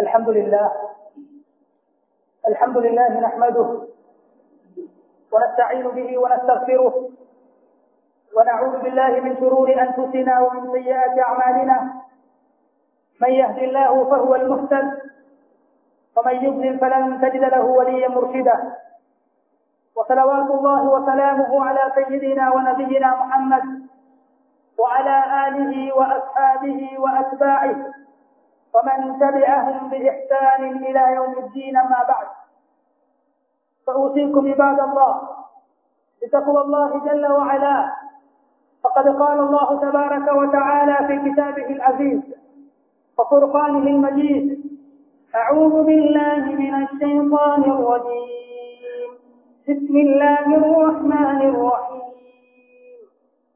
الحمد لله. الحمد لله نحمده ونستعين به ونستغفره ونعوذ بالله من شرور أنفسنا ومن سيئات أعمالنا. من يهد الله فهو المهتد ومن يضلل فلن تجد له وليا مرشدا. وصلوات الله وسلامه على سيدنا ونبينا محمد وعلى آله وأصحابه وأتباعه. ومن تبعهم بإحسان إلى يوم الدين ما بعد فأوصيكم عباد الله بتقوى الله جل وعلا. فقد قال الله تبارك وتعالى في كتابه العزيز وفرقانه المجيد أعوذ بالله من الشيطان الرجيم. بسم الله الرحمن الرحيم.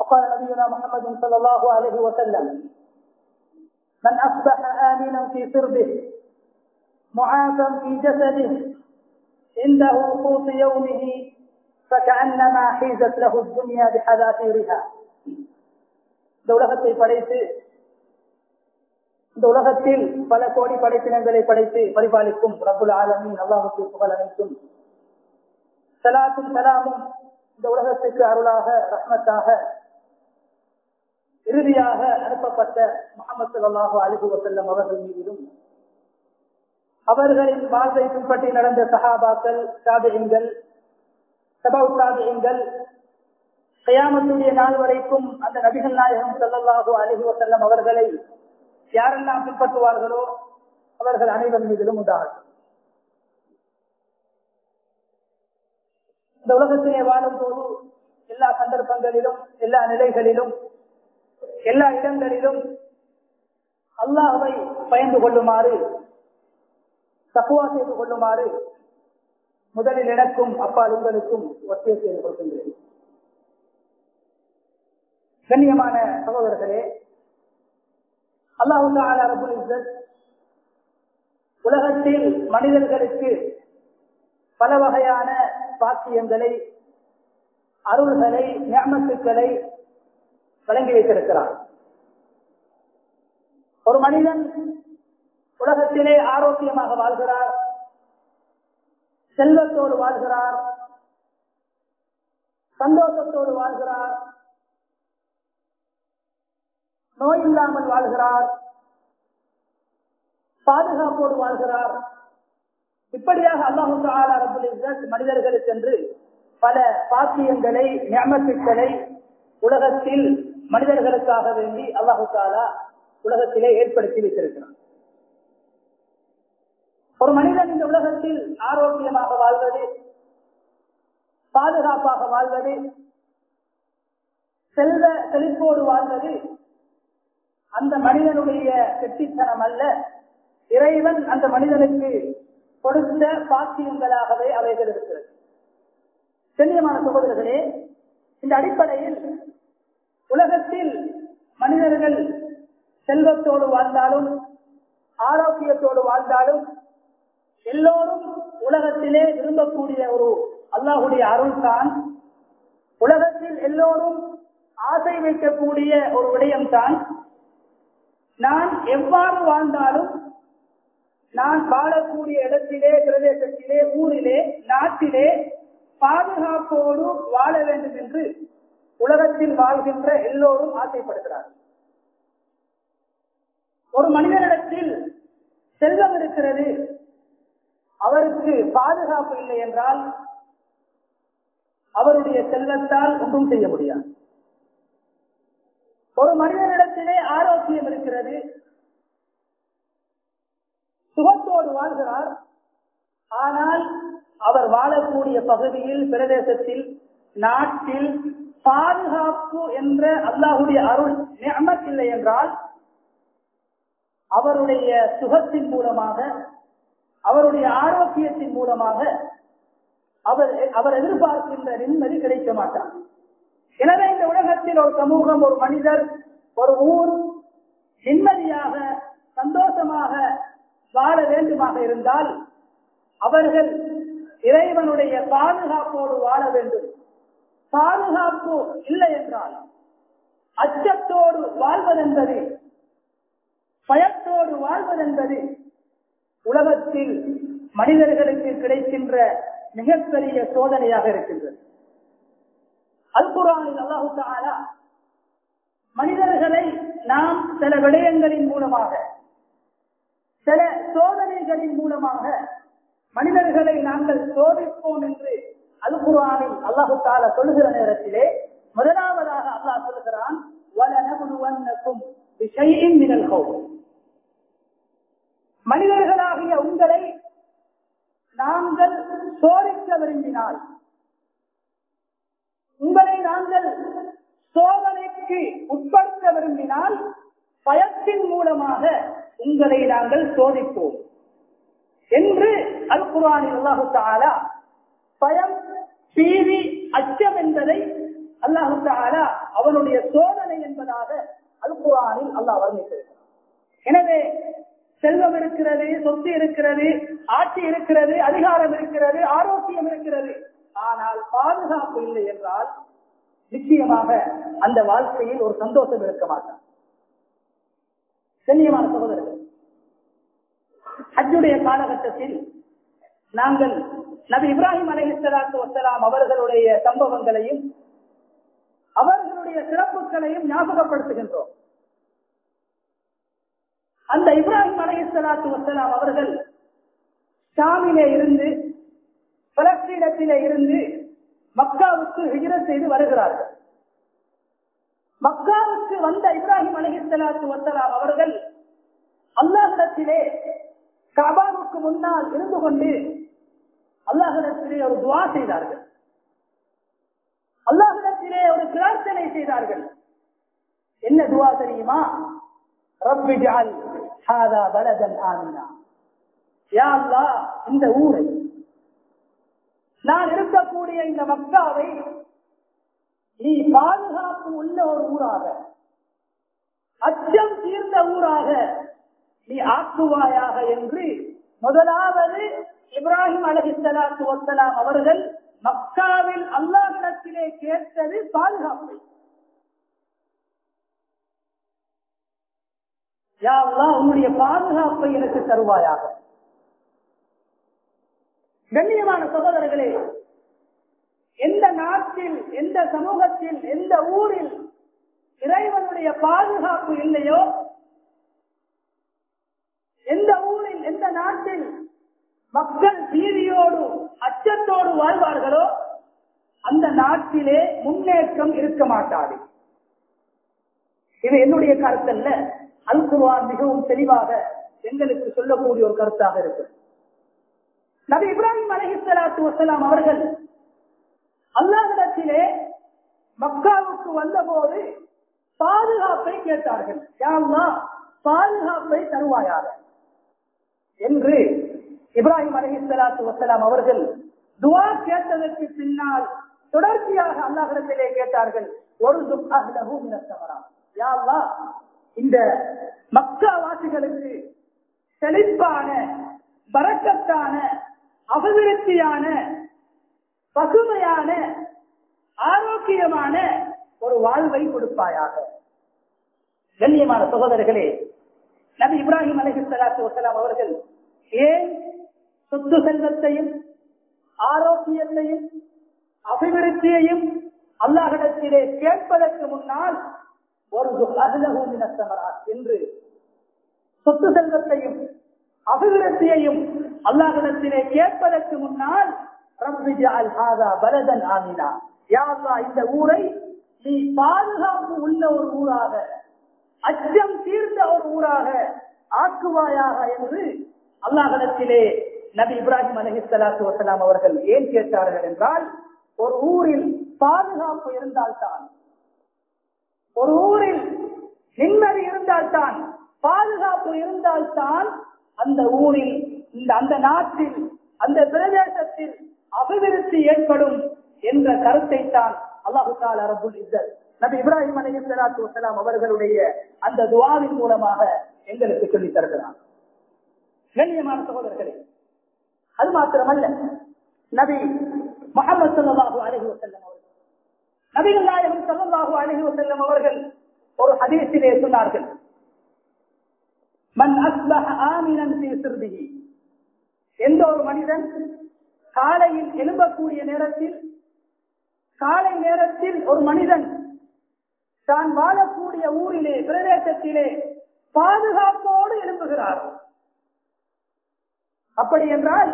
وقال نبينا محمد صلى الله عليه وسلم من أصبح آمنا في سربه معافا في جسده عنده قوت يومه فكأنما حيزت له الدنيا بحذافيرها இந்த உலகத்தை படைத்து இந்த உலகத்தில் பல கோடி படைப்பினங்களை படைத்து பரிபாலிக்கும் ரபுல் ஆலமின் அல்லாஹுக்கு புகழ் அனைத்தும் சலாத்தும் சலாமும் இந்த உலகத்துக்கு அருளாக ரஹ்மத்தாக இறுதியாக அனுப்பப்பட்ட முகமது சல்லாஹு அலிபு வசல்லம் அவர்கள் மீதிலும் அவர்களின் வாழ்வை பின்பற்றி நடந்த சகாபாக்கள் சாதகங்கள் சபவு சாதகங்கள் கயாமத்துடைய நாள் வரைக்கும் அந்த நபிகள் நாயகம் செல்லல்லாகோ அலிஹி செல்லம் அவர்களை யாரெல்லாம் பின்பற்றுவார்களோ அவர்கள் அனைவர் மீதிலும் உண்டாகும். இந்த உலகத்திலே வாழும் போது எல்லா சந்தர்ப்பங்களிலும் எல்லா நிலைகளிலும் எல்லா இடங்களிலும் அல்லாஹை பயந்து கொள்ளுமாறு தப்புவா செய்து கொள்ளுமாறு முதலில் எனக்கும் அப்பால் உங்களுக்கும் ஒத்திய செய்து கொடுக்கின்றேன். கண்ணியமான சகோதரர்களே அல்லாஹு அரபுல் இஸ்ஸத் உலகத்தில் மனிதர்களுக்கு பல வகையான பாக்கியங்களை அருள்களை ஞாபகத்துக்களை வழங்கி வைத்திருக்கிறார். ஒரு மனிதன் உலகத்திலே ஆரோக்கியமாக வாழ்கிறார் செல்வத்தோடு வாழ்கிறார் சந்தோஷத்தோடு வாழ்கிறார் நோய் இல்லாமல் வாழ்கிறார் பாதுகாப்போடு வாழ்கிறார். இப்படியாக அல்லாஹு மனிதர்களுக்கு என்று பல பாக்கியங்களை நியமத்துக்களை உலகத்தில் மனிதர்களுக்காக வேண்டி அல்லாஹு தாலா உலகத்திலே ஏற்படுத்தி வைத்திருக்கிறான். ஒரு மனிதன் இந்த உலகத்தில் ஆரோக்கியமாக வாழ்வது பாதுகாப்பாக வாழ்வது செல்வ செழிப்போடு வாழ்வது அந்த மனிதனுடைய வெற்றித்தனம் அல்ல. இறைவன் அந்த மனிதனுக்கு கொடுத்த பாக்கியங்களாகவே அவைகள் இருக்கிறது கண்ணியமான சகோதரர்களே இந்த அடிப்படையில் உலகத்தில் மனிதர்கள் செல்வத்தோடு வாழ்ந்தாலும் ஆரோக்கியத்தோடு வாழ்ந்தாலும் எல்லோரும் உலகத்திலே விரும்பக்கூடிய ஒரு அல்லாஹுடைய அருள் தான் உலகத்தில் எல்லோரும் ஆசை வைக்கக்கூடிய ஒரு விடயம்தான். நான் எவ்வாறு வாழ்ந்தாலும் நான் வாழக்கூடிய இடத்திலே பிரதேசத்திலே ஊரிலே நாட்டிலே பாதுகாப்போடு வாழ வேண்டும் என்று உலகத்தில் வாழ்கின்ற எல்லோரும் ஆசைப்படுகிறார்கள் ஒரு மனிதனிடத்தில் செல்வம் இருக்கிறது. அவருக்கு பாதுகாப்பு இல்லை என்றால் அவருடைய செல்வத்தால் ஒன்றும் செய்ய முடியாது. ஒரு மனிதனிடத்திலே ஆரோக்கியம் இருக்கிறது. சுகத்தோடு வாழ்கிறார். ஆனால் அவர் வாழக்கூடிய பகுதியில் பிரதேசத்தில் நாட்டில் பாதுகாப்பு என்ற அல்லாஹுடைய அருள் நியமத் இல்லை என்றால் அவருடைய சுகத்தின் மூலமாக அவருடைய ஆரோக்கியத்தின் மூலமாக அவர் அவர் எதிர்பார்க்கின்ற நிம்மதி கிடைக்க மாட்டார். எனவே இந்த உலகத்தில் ஒரு சமூகம் ஒரு மனிதர் ஒரு ஊர் நிம்மதியாக சந்தோஷமாக வாழ வேண்டுமாக இருந்தால் அவர்கள் இறைவனுடைய பாதுகாப்போடு வாழ வேண்டும். பாதுகாப்பு இல்லை என்றால் அச்சத்தோடு வாழ்வதென்பது பயத்தோடு வாழ்வதென்பது உலகத்தில் மனிதர்களுக்கு கிடைக்கின்ற மிகப்பெரிய சோதனையாக இருக்கின்றது. அல்குரானில் அல்லாஹு மனிதர்களை நாம் சில விடயங்களின் மூலமாக சில சோதனைகளின் மூலமாக மனிதர்களை நாங்கள் சோதிப்போம் என்று அல்குரானில் அல்லாஹு தாலா சொல்லுகிற நேரத்திலே முதலாவதாக அல்லாஹ் சொல்லுகிறான் மனிதர்களாகிய உங்களை நாங்கள் சோதிக்க விரும்பினால் உங்களை நாங்கள் சோதனைக்கு உட்படுத்த விரும்பினால் பயத்தின் மூலமாக உங்களை நாங்கள் சோதிப்போம் என்று அல் குரானில் அல்லாஹு தாலா பயம் பீதி அச்சம் என்பதை அல்லாஹு அவனுடைய சோதனை என்பதாக அல் குரானில் அல்லாஹ் வர்ணித்திருக்கிறார் எனவே செல்வம் இருக்கிறது சொத்து இருக்கிறது ஆட்சி இருக்கிறது அதிகாரம் இருக்கிறது ஆரோக்கியம் இருக்கிறது. ஆனால் பாதுகாப்பு இல்லை என்றால் நிச்சயமாக அந்த வாழ்க்கையில் ஒரு சந்தோஷம் இருக்க மாட்டார் கண்ணியமான சகோதரர்கள் அஜுடைய காலகட்டத்தில் நாங்கள் நபி இப்ராஹிம் அலைஹிஸ்ஸலாத்து வசலாம் அவர்களுடைய சம்பவங்களையும் அவர்களுடைய சிறப்புகளையும் ஞாபகப்படுத்துகின்றோம். அந்த இப்ராஹிம் அலைஹிஸ்ஸலாத்து வசலாம் அவர்கள் ஷாமிலே இருந்து பலஸ்தீனத்திலே இருந்து மக்காவுக்கு ஹிஜரத் செய்து வருகிறார்கள். மக்காவுக்கு வந்த இப்ராஹிம் அலிஹிஸ்லாத்து வசலாம் அவர்கள் அல்லாஹிடத்திலே கபாவுக்கு முன்னால் இருந்து கொண்டு அல்லாஹிடத்திலே ஒரு துவா செய்தார்கள். அல்லாஹிடத்திலே ஒரு பிரார்த்தனை செய்தார்கள். என்ன துவா தெரியுமா? ரப்பி ஜால் ஹாதா பலதன் ஆமினா. யா அல்லா இந்த ஊரை நான் இருக்கக்கூடிய இந்த மக்காவை நீ பாதுகாப்பு உள்ள ஒரு ஊராக அச்சம் தீர்ந்த ஊராக நீ ஆக்குவாயாக என்று முதலாவது இப்ராஹிம் அலஹிசலாத்து வசலாம் அவர்கள் மக்காவில் அல்லாஹிடத்திலே கேட்டது பாதுகாப்பு. யா உன்னுடைய பாதுகாப்பை எனக்கு தருவாயாக. கண்ணியமான சகோதரர்களே எந்த நாட்டில் எந்த சமூகத்தில் எந்த ஊரில் இறைவனுடைய பாதுகாப்பு இல்லையோ எந்த ஊரில் எந்த நாட்டில் மக்கள் பீதியோடு அச்சத்தோடு வாழ்வார்களோ அந்த நாட்டிலே முன்னேற்றம் இருக்க மாட்டாது. இது என்னுடைய கருத்தல்ல. அல் மிகவும் தெளிவாக எங்களுக்கு சொல்லக்கூடிய ஒரு கருத்தாக இருக்கு நபி இப்ராஹிம் அலஹிசலாத்து வசலாம் அவர்கள் அல்லாஹிடத்திலே மக்காவுக்கு வந்தபோது பாதுகாப்பை கேட்டார்கள். யாருமா பாதுகாப்பை தருவாயாக. என்று இப்ராஹிம் அலஹிஸ்லாத்து வசலாம் அவர்கள் துவா கேட்டதற்கு பின்னால் தொடர்ச்சியாக அல்லாஹிடத்திலே கேட்டார்கள் ஒரு துக்கமரா யாழ்லா இந்த மக்களவாசிகளுக்கு செழிப்பான பறக்கத்தான அபிவிருத்தியான பசுமையான ஆரோக்கியமான ஒரு வாழ்வை கொடுப்பாயாக. கண்ணியமான சகோதரர்களே நபி இப்ராஹிம் அலஹி சலாத்து வசலாம் அவர்கள் ஏன் சொத்து செல்வத்தையும் ஆரோக்கியத்தையும் அபிவிருத்தியையும் அல்லாஹிடத்திலே கேட்பதற்கு முன்னால் ஒரு என்று சொத்து செல்வத்தையும் அபிவிருத்தியையும் அல்லாஹிடத்திலே கேட்பதற்கு முன்னால் இந்த ஊரை நீ பாதுகாப்பு உள்ள ஒரு ஊராக அச்சம் தீர்ந்த ஒரு ஊராக ஆக்குவாயாக என்று அல்லாஹிடத்திலே நபி இப்ராஹிம் அலஹி சலாத்து வசலாம் அவர்கள் ஏன் கேட்டார்கள் என்றால் ஒரு ஊரில் பாதுகாப்பு இருந்தால்தான் ஒரு ஊரில் நிம்மதி இருந்தால்தான் பாதுகாப்பு இருந்தால்தான் அந்த ஊரில் இந்த அந்த நாட்டில் அந்த பிரதேசத்தில் அபிவிருத்தி ஏற்படும் என்ற கருத்தை தான் அல்லாஹுக்கால் அரபுல் இசல் நபி இப்ராஹிம் அலி சலாத்து வசலாம் அவர்களுடைய அந்த துவாவின் மூலமாக எங்களுக்கு சொல்லித் தருகிறார். கண்ணியமான சகோதரர்களே அது மாத்திரமல்ல. நபி முகமது சல்லாஹூ அலஹி வசல்லம் அவர்கள். நபிகள் நாயகம் சல்லாஹூ அலஹி வசல்லம் அவர்கள் ஒரு ஹதீஸிலே சொன்னார்கள். மன் அஸ்பஹ ஆமினன் எந்த ஒரு மனிதன் காலையில் எழும்பக்கூடிய நேரத்தில் காலை நேரத்தில் ஒரு மனிதன் தான் வாழக்கூடிய ஊரிலே பிரதேசத்திலே பாதுகாப்பு அப்படி என்றால்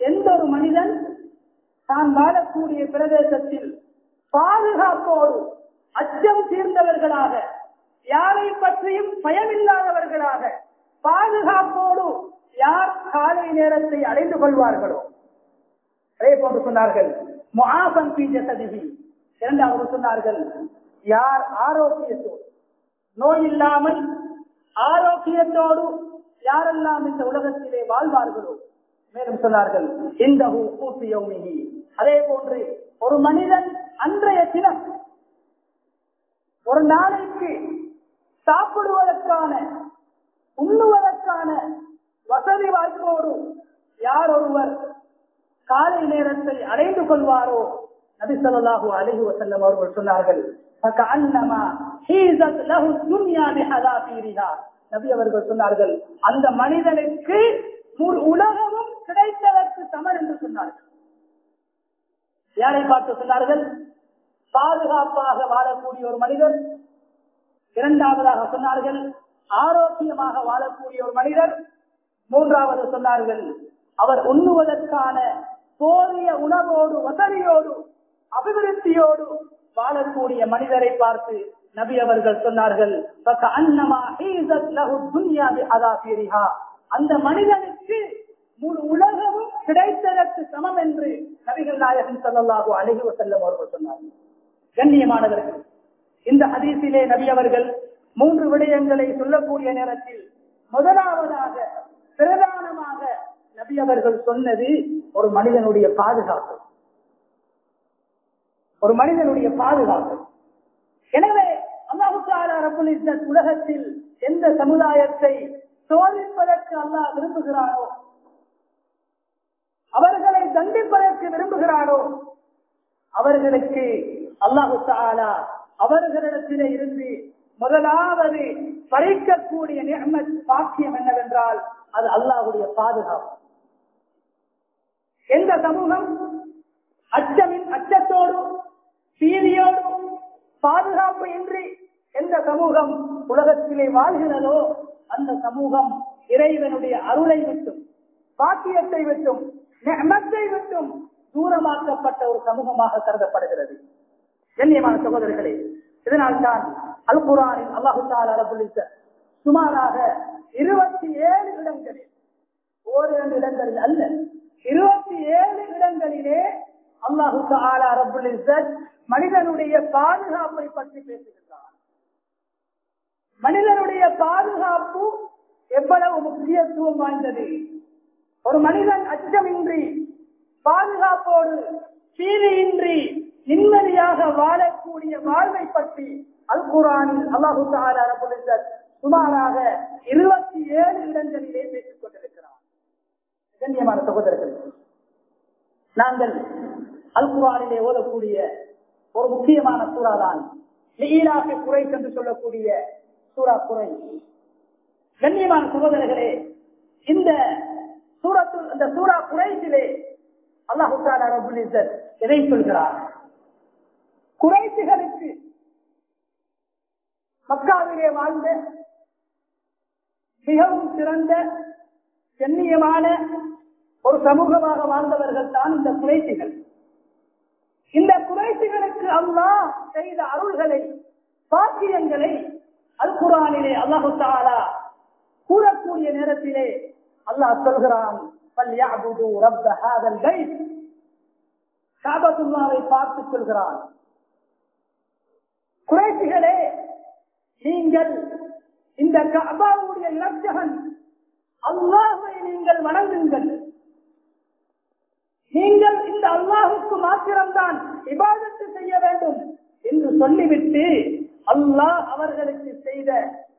எந்த ஒரு மனிதன் தான் வாழக்கூடிய பிரதேசத்தில் பாதுகாப்போடு அச்சம் தீர்ந்தவர்களாக யாரை பற்றியும் பயமில்லாதவர்களாக பாதுகாப்போடு யார் காலை நேரத்தை அடைந்து கொள்வார்களோ? அதே போன்று சொன்னார்கள் இரண்டாவது சொன்னார்கள் யார் ஆரோக்கியத்தோடு நோய் இல்லாமல் ஆரோக்கியத்தோடு யாரெல்லாம் இந்த உலகத்திலே வாழ்வார்களோ? மேலும் சொன்னார்கள் இந்த அதே போன்று ஒரு மனிதன் அன்றைய தினம் ஒரு நாளைக்கு சாப்பிடுவதற்கான உண்ணுவதற்கான வசதி வாய்ப்போடு யார் ஒருவர் காலை நேரத்தை அடைந்து கொள்வாரோ? நபிசல்லாஹூ அலஹி வசல்லம் அவர்கள் சொன்னார்கள் நபி அவர்கள் சொன்னார்கள் அந்த மனிதனுக்கு உலகம் கிடைத்ததற்கு சமன் என்று சொன்னார்கள். யாரை பார்த்து சொன்னார்கள். பாதுகாப்பாக வாழக்கூடிய ஒரு மனிதர் இரண்டாவதாக சொன்னார்கள். ஆரோக்கியமாக வாழக்கூடிய ஒரு மனிதர் மூன்றாவது சொன்னார்கள். அவர் உண்ணுவதற்கான போதிய உணவோடு வசதியோடு அபிவிருத்தியோடு வாழக்கூடிய மனிதரை பார்த்து நபி அவர்கள் சொன்னார்கள். அந்த மனிதனுக்கு முழு உலகமும் கிடைத்ததற்கு சமம் என்று நபிகள் நாயகன் சல்லாஹூ அழகி செல்லும் அவர்கள் சொன்னார்கள். கண்ணியமானவர்கள் இந்த ஹதீசிலே நபி அவர்கள் மூன்று விடயங்களை சொல்லக்கூடிய நேரத்தில் முதலாவதாக பிரதானமாக நபி அவர்கள் சொன்னது ஒரு மனிதனுடைய பாதுகாப்பு. ஒரு மனிதனுடைய பாதுகாப்பு. எனவே அல்லாஹு உலகத்தில் எந்த சமுதாயத்தை சோதிப்பதற்கு அல்லாஹ் விரும்புகிறானோ அவர்களை தண்டிப்பதற்கு விரும்புகிறானோ? அவர்களுக்கு அல்லாஹு தாலா அவர்களிடத்திலே இருந்து முதலாவது பறிக்கக்கூடிய நியமத் பாக்கியம் என்னவென்றால் அது அல்லாஹுடைய பாதுகாப்பு. எந்த சமூகம் அச்சமின் அச்சத்தோடும் பீதியோடு பாதுகாப்பு இன்றி எந்த சமூகம் உலகத்திலே வாழ்கிறதோ அந்த சமூகம் இறைவனுடைய அருளை விட்டும் பாக்கியத்தை விட்டும் நெமத்தை மட்டும் தூரமாக்கப்பட்ட ஒரு சமூகமாக கருதப்படுகிறது. கண்ணியமான சகோதரர்களே இதனால்தான் அல் குரானில் அல்லாஹு அரபுலித்த சுமாராக இருபத்தி ஏழு இடங்களில் ஓரிரண்டு இடங்களில் அல்ல இருபத்தி ஏழு இடங்களிலே அல்லாஹு தாலா ரபுல் மனிதனுடைய பாதுகாப்பை பற்றி பேசுகின்றார் மனிதனுடைய பாதுகாப்பு எவ்வளவு முக்கியத்துவம் வாய்ந்தது? ஒரு மனிதன் அச்சமின்றி பாதுகாப்போடு சீதையின்றி நிம்மதியாக வாழக்கூடிய வாழ்வை பற்றி அல் குரானில் அல்லாஹு தாலா சுமாராக இருபத்தி ஏழு இடங்களிலே பேசிக் கொண்டிருக்கிறார். கண்ணியமான சகோதரர்கள் நாங்கள் அல் குரானிலே ஓதக்கூடிய ஒரு முக்கியமான சூறாதான் நீராக குறை என்று சொல்லக்கூடிய சூறா குறை கண்ணியமான சகோதரர்களே இந்த சூரத்து இந்த சூரா குறைசிலே அல்லாஹு ரபுல் எதை சொல்கிறார்? குறைசிகளுக்கு மக்காவிலே வாழ்ந்த மிகவும் சிறந்த கண்ணியமான ஒரு சமூகமாக வாழ்ந்தவர்கள் தான் இந்த குறைசிகள் இந்த குறைசிகளுக்கு அல்லாஹ் செய்த அருள்களை பாக்கியங்களை அல் குரானிலே அல்லாஹு தாலா கூறக்கூடிய நேரத்திலே அல்லாஹ் சொல்கிறான் பார்த்து சொல்கிறான். குறைசிகளே நீங்கள் இந்த கபாவுடைய இலச்சகன் அல்லாஹை நீங்கள் வணங்குங்கள். நீங்கள் இந்த அல்லாஹுக்கு மாத்திரம்தான் இபாதத்து செய்ய வேண்டும் என்று சொல்லிவிட்டு அல்லாஹ் அவர்களுக்கு செய்த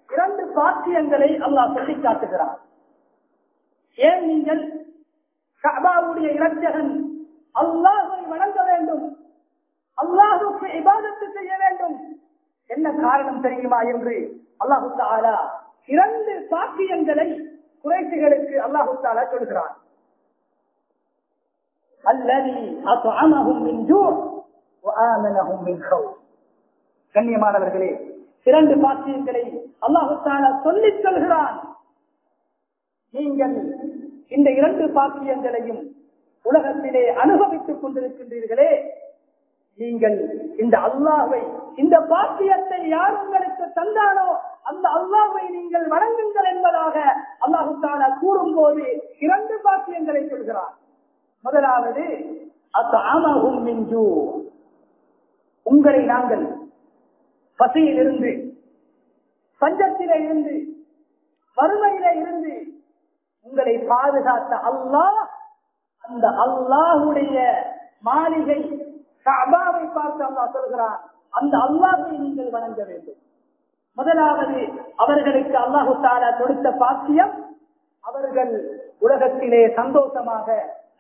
இரண்டு சாத்தியங்களை அல்லாஹ் சொல்லி காட்டுகிறார் ஏன் நீங்கள் ஷபாவுடைய இரட்சகன் அல்லாஹை வணங்க வேண்டும். அல்லாஹுக்கு இபாதத்து செய்ய வேண்டும். என்ன காரணம் தெரியுமா என்று அல்லாஹு தாலா இரண்டு சாத்தியங்களை குறைசிகளுக்கு அல்லாஹு தாலா சொல்கிறான். கண்ணியமானவர்களே இரண்டு பாக்கியங்களை அல்லாஹு தாலா சொல்லிச் சொல்கிறான். நீங்கள் இந்த இரண்டு பாக்கியங்களையும் உலகத்திலே அனுபவித்துக் கொண்டிருக்கின்றீர்களே நீங்கள் இந்த அல்லாவை இந்த பாக்கியத்தை யார் உங்களுக்கு தந்தானோ அந்த அல்லாவை நீங்கள் வணங்குங்கள் என்பதாக அல்லாஹுத்தான கூறும் போது இரண்டு பாக்கியங்களை சொல்கிறார். முதலாவது மிஞ்சு உங்களை நாங்கள் பசியில் இருந்து பஞ்சத்தில இருந்து வறுமையில இருந்து உங்களை பாதுகாத்த அல்லாஹ் அந்த அல்லாஹுடைய மாளிகை கபாவை பார்த்து அல்லாஹ் சொல்கிறான். அந்த அல்லாஹை நீங்கள் வணங்க வேண்டும். முதலாவது அவர்களுக்கு அல்லாஹு தாலா கொடுத்த பாத்தியம் அவர்கள் உலகத்திலே சந்தோஷமாக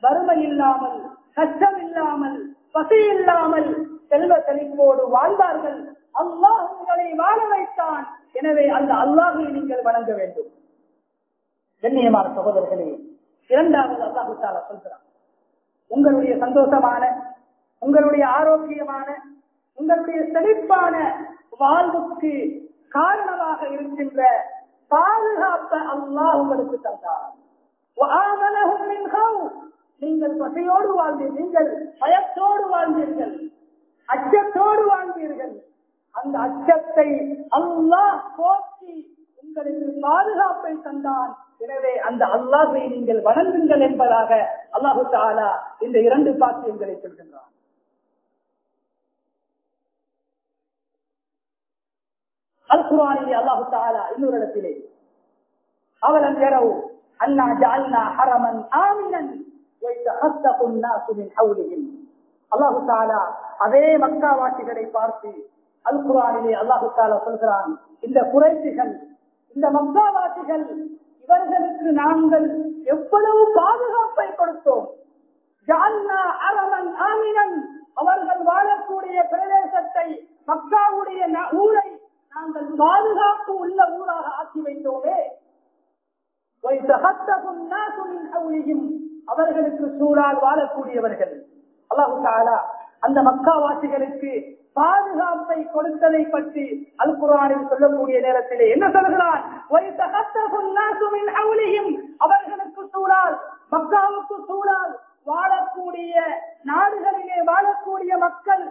வறுமை இல்லாமல் கஷ்டம் இல்லாமல் பசி இல்லாமல் செல்வ செழிப்போடு வாழ்ந்தார்கள் அல்லாஹ் உங்களை வாழ வைத்தான். எனவே அந்த அல்லாஹை நீங்கள் வணங்க வேண்டும். கண்ணியமான சகோதரர்களே இரண்டாவது அல்லாஹுத்தால சொல்கிறான் உங்களுடைய சந்தோஷமான உங்களுடைய ஆரோக்கியமான உங்களுடைய செழிப்பான வாழ்வுக்கு காரணமாக இருக்கின்ற பாதுகாப்பை அல்லாஹ் உங்களுக்கு தந்தார் நீங்கள் பசையோடு வாழ்ந்தீர்கள் நீங்கள் பயத்தோடு வாழ்ந்தீர்கள் அச்சத்தோடு வாழ்ந்தீர்கள். அந்த அச்சத்தை அல்லாஹ் போக்கி உங்களுக்கு பாதுகாப்பை தந்தான். எனவே அந்த அல்லாஹை நீங்கள் வணங்குங்கள் என்பதாக அல்லாஹு தாலா இந்த இரண்டு சாட்சியங்களை சொல்கின்றார் அல் குரானிலே அல்லாஹு தாலா இன்னொரு இடத்திலே அவலம் எரவு அண்ணா ஜால்னா ஹரமன் ஆமினன் அல்லாஹு தாலா அதே மக்காவாசிகளை பார்த்து அல் குரானிலே அல்லாஹு தாலா சொல்கிறான் இந்த குறைசிகள் இந்த மக்காவாசிகள் இவர்களுக்கு நாங்கள் எவ்வளவு பாதுகாப்பை கொடுத்தோம். அரவன் ஆமினன் அவர்கள் வாழக்கூடிய பிரதேசத்தை மக்காவுடைய ஊரை நாங்கள் பாதுகாப்பு உள்ள ஊராக ஆக்கி வைத்தோமே. அவர்களுக்கு சூழால் வாழக்கூடியவர்கள். அல்லாஹு அந்த மக்காவாசிகளுக்கு பாதுகாப்பை கொடுத்ததை பற்றி அல் குரானில் சொல்லக்கூடிய நேரத்திலே என்ன சொல்கிறார் அவர்களுக்கு சூழால் மக்காவுக்கு சூழல் வாழக்கூடிய நாடுகளிலே வாழக்கூடிய மக்கள்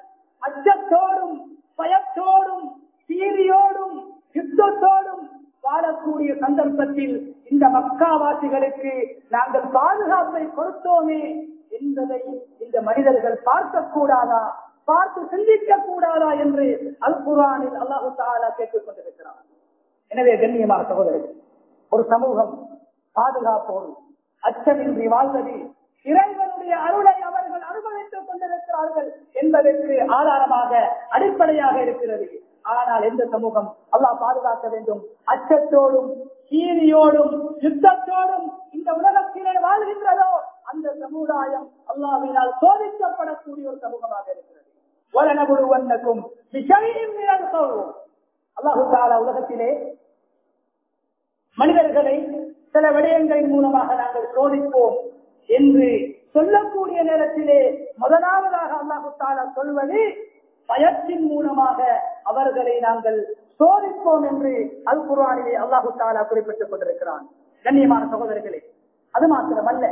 அச்சத்தோடும் பயத்தோடும் சீரியோடும் யுத்தத்தோடும் வாழக்கூடிய சந்தர்ப்பத்தில் இந்த மக்காவாசிகளுக்கு நாங்கள் பாதுகாப்பை கொடுத்தோமே என்பதை இந்த மனிதர்கள் பார்க்கக்கூடாதா? பார்த்து சிந்திக்க கூடாதா என்று அல் குரானில் அல்லாஹு தாலா கேட்டுக் கொண்டிருக்கிறார் எனவே கண்ணியமான சகோதரர்கள் ஒரு சமூகம் பாதுகாப்போடு அச்சமின்றி வாழ்வது இறைவனுடைய அருளை அவர்கள் அனுபவித்துக் கொண்டிருக்கிறார்கள் என்பதற்கு ஆதாரமாக அடிப்படையாக இருக்கிறது. ஆனால் எந்த சமூகம் அல்லாஹ் பாதுகாக்க வேண்டும்? அச்சத்தோடும் சீரியோடும் யுத்தத்தோடும் இந்த உலகத்திலே வாழ்கின்றதோ? அந்த சமுதாயம் அல்லாவினால் சோதிக்கப்படக்கூடிய ஒரு சமூகமாக இருக்கிறது. வலனபுடுவன்னக்கும் விஷயம் அல்லாஹு தாலா உலகத்திலே மனிதர்களை சில விடயங்களின் மூலமாக நாங்கள் சோதிப்போம் என்று சொல்லக்கூடிய நேரத்திலே முதலாவதாக அல்லாஹு தாலா சொல்வது பயத்தின் மூலமாக அவர்களை நாங்கள் சோதிப்போம் என்று அல் குர்ஆனிலே அல்லாஹு தாலா குறிப்பிட்டுக் கொண்டிருக்கிறான். கண்ணியமான சகோதரர்களே அது மாத்திரமல்ல.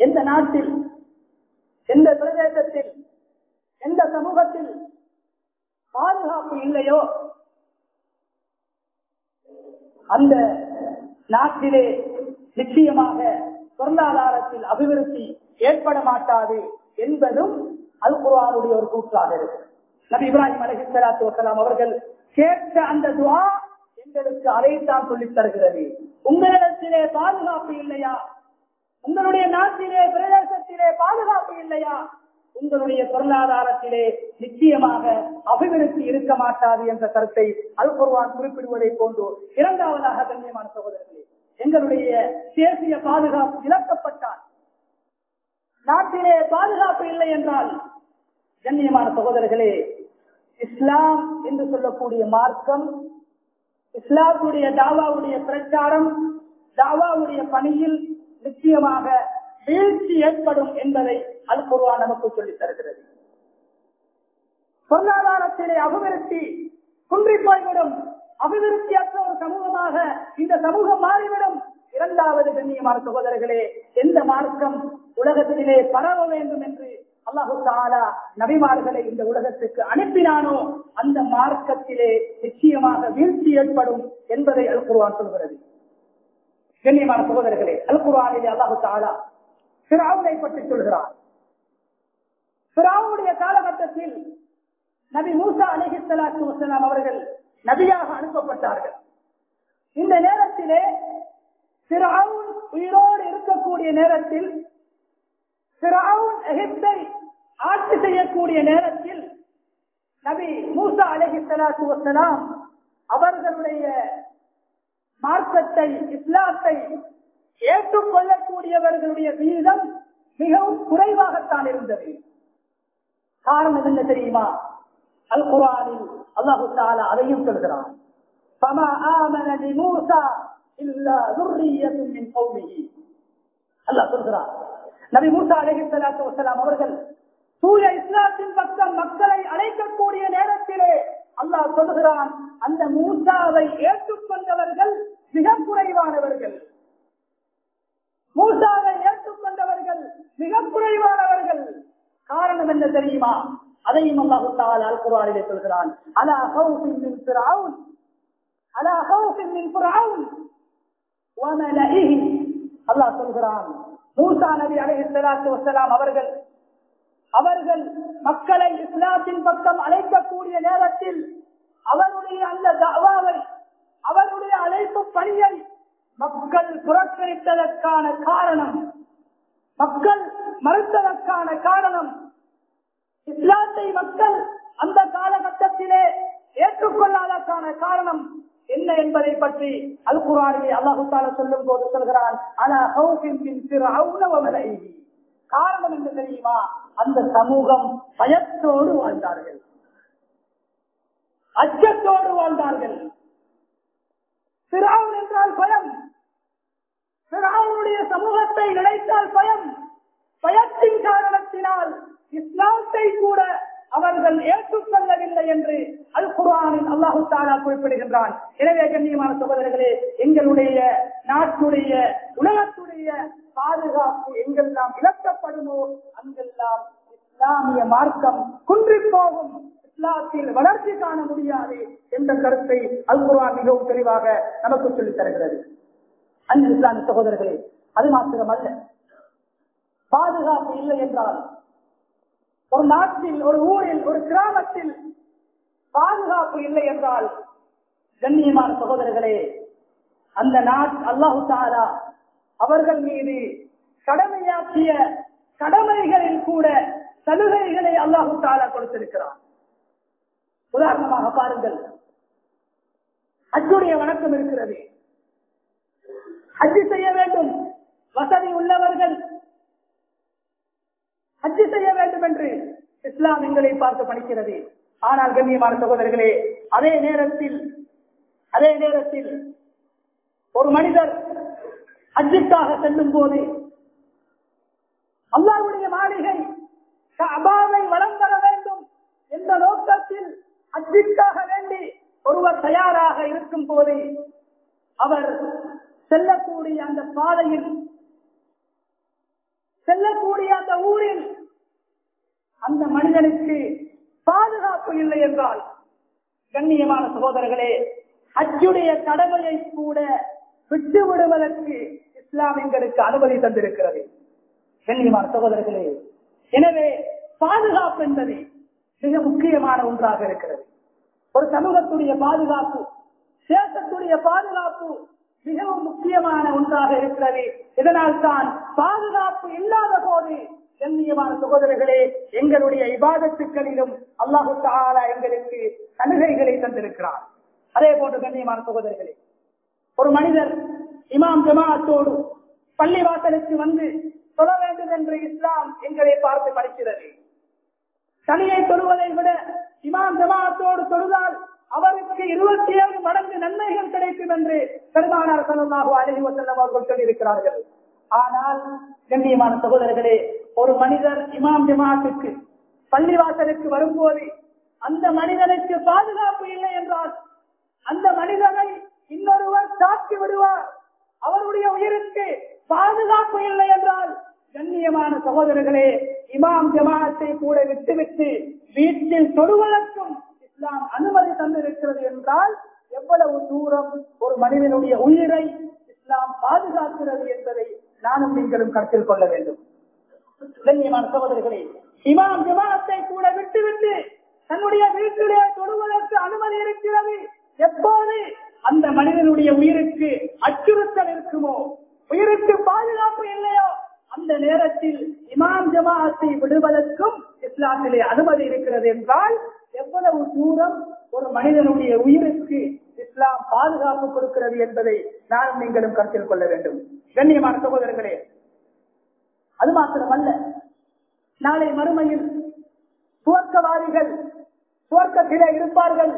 எந்த நாட்டில் எந்த பிரதேசத்தில் எந்த சமூகத்தில் பாதுகாப்பு இல்லையோ அந்த நாட்டிலே நிச்சயமாக பொருளாதாரத்தில் அபிவிருத்தி ஏற்பட மாட்டாது என்பதும் அல் குர்ஆனுடைய ஒரு கூற்றாக இருக்கு. நபி இப்ராஹிம் அலைஹிஸ்ஸலாத்து வசலாம் அவர்கள் கேட்ட அந்த துவா எங்களுக்கு அதைத்தான் சொல்லித் தருகிறது. உங்களிடத்திலே பாதுகாப்பு இல்லையா? உங்களுடைய நாட்டிலே பிரதேசத்திலே பாதுகாப்பு இல்லையா? உங்களுடைய பொருளாதாரத்திலே நிச்சயமாக அபிவிருத்தி இருக்க மாட்டாது என்ற கருத்தை அல் குர்வான் குறிப்பிடுவதை போன்று இரண்டாவதாக கண்ணியமான சகோதரர்களே எங்களுடைய தேசிய பாதுகாப்பு இழக்கப்பட்டால் நாட்டிலே பாதுகாப்பு இல்லை என்றால் கண்ணியமான சகோதரர்களே இஸ்லாம் என்று சொல்லக்கூடிய மார்க்கம் இஸ்லாமுடைய தாவாவுடைய பிரச்சாரம் தாவாவுடைய பணியில் நிச்சயமாக வீழ்ச்சி ஏற்படும் என்பதை அல் குருவான் நமக்கு சொல்லித் தருகிறது. பொருளாதாரத்திலே அபிவிருத்தி குன்றி போய்விடும். அபிவிருத்தியற்ற ஒரு சமூகமாக இந்த சமூகம் மாறிவிடும். இரண்டாவது கண்ணியமான சகோதரர்களே எந்த மார்க்கம் உலகத்திலே பரவ வேண்டும் என்று அல்லாஹு தாலா நபிமார்களை இந்த உலகத்துக்கு அனுப்பினானோ அந்த மார்க்கத்திலே நிச்சயமாக வீழ்ச்சி ஏற்படும் என்பதை அல் குருவான் சொல்கிறது. கண்ணியமான சகோதரர்களே அல் குருவானிலே அல்லாஹு தாலா பிராவுனை பற்றி சொல்கிறார். பிராவுடைய காலகட்டத்தில் நபி மூசா அலிஹி சலாத்து வசலாம் அவர்கள் நபியாக அனுப்பப்பட்டார்கள். இந்த நேரத்திலே பிராவுன் உயிரோடு இருக்கக்கூடிய நேரத்தில் பிராவுன் எகிப்தை ஆட்சி செய்யக்கூடிய நேரத்தில் நபி மூசா அலஹி சலாத்து வசலாம் அவர்களுடைய மார்க்கத்தை இஸ்லாத்தை ஏற்றுக்கொள்ளக்கூடியவர்களுடைய வீதம் மிகவும் குறைவாகத்தான் இருந்தது. காரணம் என்ன தெரியுமா? அல் குரானில் அல்லாஹு தாலா அதையும் சொல்கிறான். அல்லாஹ் சொல்கிறான். நபி மூசா அலஹி சலாத்து வசலாம் அவர்கள் சூரிய இஸ்லாத்தின் பக்கம் மக்களை அழைக்கக்கூடிய நேரத்திலே அல்லாஹ் சொல்கிறான் அந்த மூசாவை ஏற்றுக்கொண்டவர்கள் மிக குறைவானவர்கள். மூசாவை ஏற்றுக்கொண்டவர்கள் மிக குறைவானவர்கள். காரணம் என்ன தெரியுமா? அதையும் அல்லாஹு தாலா சொல்கிறான். அலா ஹவுஃபின் மின் ஃபிரௌன் அலா ஹவுஃபின் மின் ஃபிரௌன் அல்லாஹ் சொல்கிறான் மூசா நபி அலைஹிஸ்ஸலாத்து வஸலாம் அவர்கள் அவர்கள் மக்களை இஸ்லாத்தின் பக்கம் அழைக்கக்கூடிய நேரத்தில் அவருடைய அந்த தவாவை அவருடைய அழைப்பு பணியை மக்கள் புறக்கணித்ததற்கான காரணம் மக்கள் மறுத்ததற்கான காரணம். இஸ்லாத்தை மக்கள் அந்த காலகட்டத்திலே ஏற்றுக்கொள்ளாதற்கான காரணம் என்ன என்பதை பற்றி அல் குரானிலே அல்லாஹு தாலா சொல்லும் போது சொல்கிறான் காரணம் என்று தெரியுமா? அந்த சமூகம் பயத்தோடு வாழ்ந்தார்கள். அச்சத்தோடு வாழ்ந்தார்கள். என்றால் பயம். பிராவுனுடைய சமூகத்தை நினைத்தால் பயம். பயத்தின் காரணத்தினால் இஸ்லாத்தை கூட அவர்கள் ஏற்றுக்கொள்ளவில்லை என்று அல் குர்ஆனில் அல்லாஹு தாலா குறிப்பிடுகின்றான். எனவே கண்ணியமான சகோதரர்களே எங்களுடைய நாட்டுடைய உலகத்துடைய பாதுகாப்பு எங்கெல்லாம் இழக்கப்படுமோ அங்கெல்லாம் இஸ்லாமிய மார்க்கம் குன்றி போகும். இஸ்லாத்தில் வளர்ச்சி காண முடியாது என்ற கருத்தை அல் குர்ஆன் மிகவும் தெளிவாக நமக்கு சொல்லித் தருகிறது. அன்பு இஸ்லாமிய சகோதரர்களே அது மாத்திரமல்ல. பாதுகாப்பு இல்லை என்றால் ஒரு நாட்டில் ஒரு ஊரில் ஒரு கிராமத்தில் பாதுகாப்பு இல்லை என்றால் கண்ணியமான சகோதரர்களே அந்த நாட் அல்லாஹு தாரா அவர்கள் மீது கடமையாற்றிய கடமைகளில் கூட சலுகைகளை அல்லாஹு தாலா கொடுத்திருக்கிறார் உதாரணமாக பாருங்கள் அச்சுடைய வணக்கம் இருக்கிறது. ஹஜ்ஜு செய்ய வேண்டும். வசதி உள்ளவர்கள் ஹஜ்ஜு செய்ய வேண்டும் என்று இஸ்லாம் எங்களை பார்த்து பணிக்கிறது. ஆனால் கண்ணியமான சகோதரர்களே அதே நேரத்தில் அதே நேரத்தில் ஒரு மனிதர் ஹஜ்ஜுக்காக செல்லும் போது அல்லாவுடைய மாளிகை அபாவை வளம் தர வேண்டும் என்ற நோக்கத்தில் ஹஜ்ஜிற்காக வேண்டி ஒருவர் தயாராக இருக்கும் போது அவர் செல்லக்கூடிய அந்த பாதையில் செல்லக்கூடிய அந்த ஊரில் அந்த மனிதனுக்கு பாதுகாப்பு இல்லை என்றால் கண்ணியமான சகோதரர்களே அச்சுடைய கடமையை கூட விட்டு விடுவதற்கு இஸ்லாம் எங்களுக்கு அனுமதி தந்திருக்கிறது. கண்ணியமான சகோதரர்களே எனவே பாதுகாப்பு என்பது மிக முக்கியமான ஒன்றாக இருக்கிறது. ஒரு சமூகத்துடைய பாதுகாப்பு தேசத்துடைய பாதுகாப்பு மிகவும் முக்கியமான ஒன்றாக இருக்கிறது. இதனால் தான் பாதுகாப்பு இல்லாத போது கண்ணியமான சகோதரர்களே எங்களுடைய இபாதத்துக்களிலும் அல்லாஹு தாலா எங்களுக்கு சலுகைகளை தந்திருக்கிறார். அதே போன்று கண்ணியமான சகோதரர்களே ஒரு மனிதர் இமாம் ஜமாத்தோடு பள்ளிவாசலுக்கு வந்து சொல்ல வேண்டும் என்று இஸ்லாம் எங்களை பார்த்து படிக்கிறது தனியை தொழுவதை விட இமாம் ஜமாத்தோடு தொழுதால் அவருக்கு இருபத்தி ஏழு மடங்கு நன்மைகள் கிடைக்கும் என்று பெருமானார் சல்லாஹூ அலஹி வசல்லம் அவர்கள் சொல்லியிருக்கிறார்கள். ஆனால் கண்ணியமான சகோதரர்களே ஒரு மனிதர் இமாம் ஜமாத்துக்கு பள்ளிவாசலுக்கு வரும்போது அந்த மனிதனுக்கு பாதுகாப்பு இல்லை என்றால் அந்த மனிதனை இன்னொருவர் தாக்கி விடுவார். அவருடைய உயிருக்கு பாதுகாப்பு இல்லை என்றால் கண்ணியமான சகோதரர்களே இமாம் ஜமாத்தை கூட விட்டுவிட்டு வீட்டில் தொடுவதற்கும் இஸ்லாம் அனுமதி தந்திருக்கிறது என்றால் எவ்வளவு தூரம் ஒரு மனிதனுடைய உயிரை இஸ்லாம் பாதுகாக்கிறது என்பதை நானும் நீங்களும் கருத்தில் கொள்ள வேண்டும். கண்ணியமான சகோதரர்களே இமாம் விமானத்தை கூட விட்டுவிட்டு தன்னுடைய வீட்டிலே தொடுவதற்கு அனுமதி இருக்கிறது எப்போது? அந்த மனிதனுடைய உயிருக்கு அச்சுறுத்தல் இருக்குமோ? உயிருக்கு பாதுகாப்பு இல்லையோ? அந்த நேரத்தில் இமாம் ஜமாஅத்தை விடுவதற்கும் இஸ்லாத்திலே அனுமதி இருக்கிறது என்றால் எவ்வளவு தூரம் ஒரு மனிதனுடைய உயிருக்கு இஸ்லாம் பாதுகாப்பு கொடுக்கிறது என்பதை நானும் நீங்களும் கருத்தில் கொள்ள வேண்டும். கண்ணியமான சகோதரர்களே அது மாத்திரமல்ல. நாளை மறுமையில் சுவர்க்கவாதிகள் சுவர்க்கத்திலே இருப்பார்கள்.